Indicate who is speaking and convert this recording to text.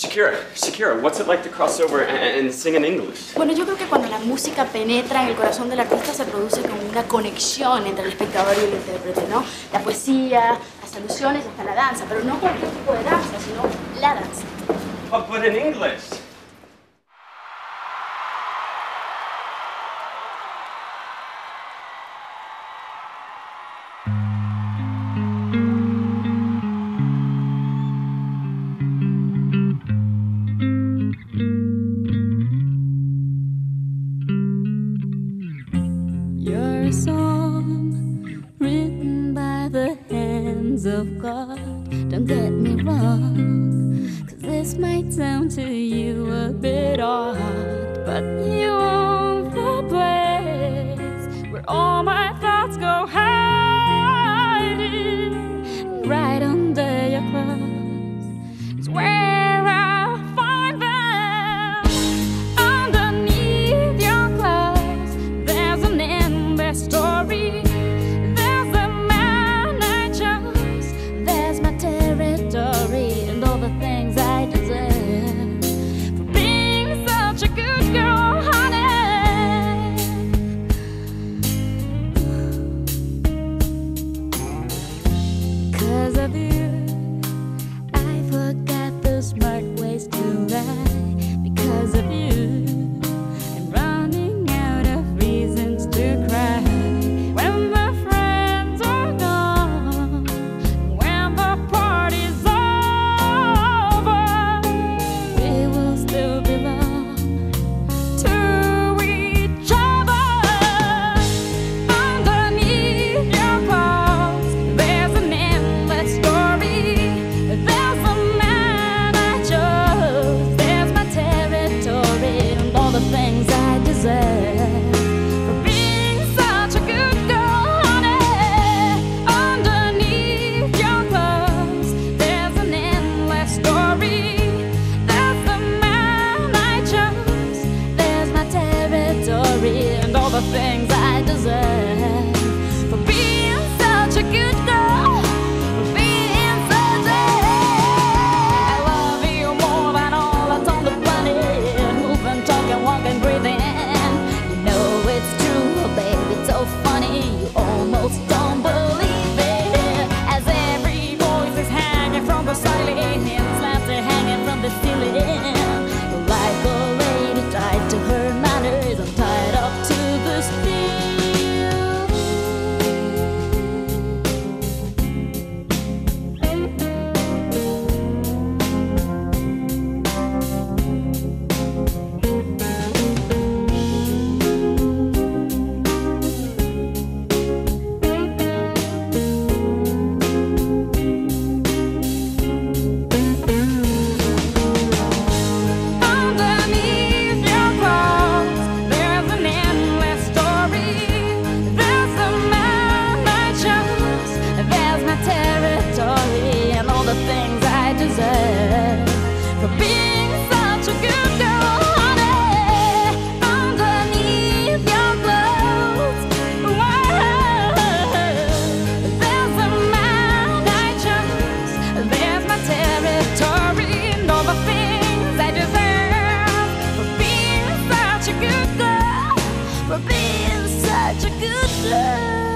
Speaker 1: Shakira, Shakira, what's it like to cross over and, and sing in English?
Speaker 2: Bueno, yo creo que cuando la música penetra en el corazón del artista se produce como una conexión entre el espectador y el intérprete, ¿no? La poesía, las alusiones, hasta la danza, pero no cualquier tipo de danza, sino la danza.
Speaker 1: But, but in English.
Speaker 3: Of God. Don't get me wrong, cause this might sound to you a bit odd, but you own the place where all my. good love.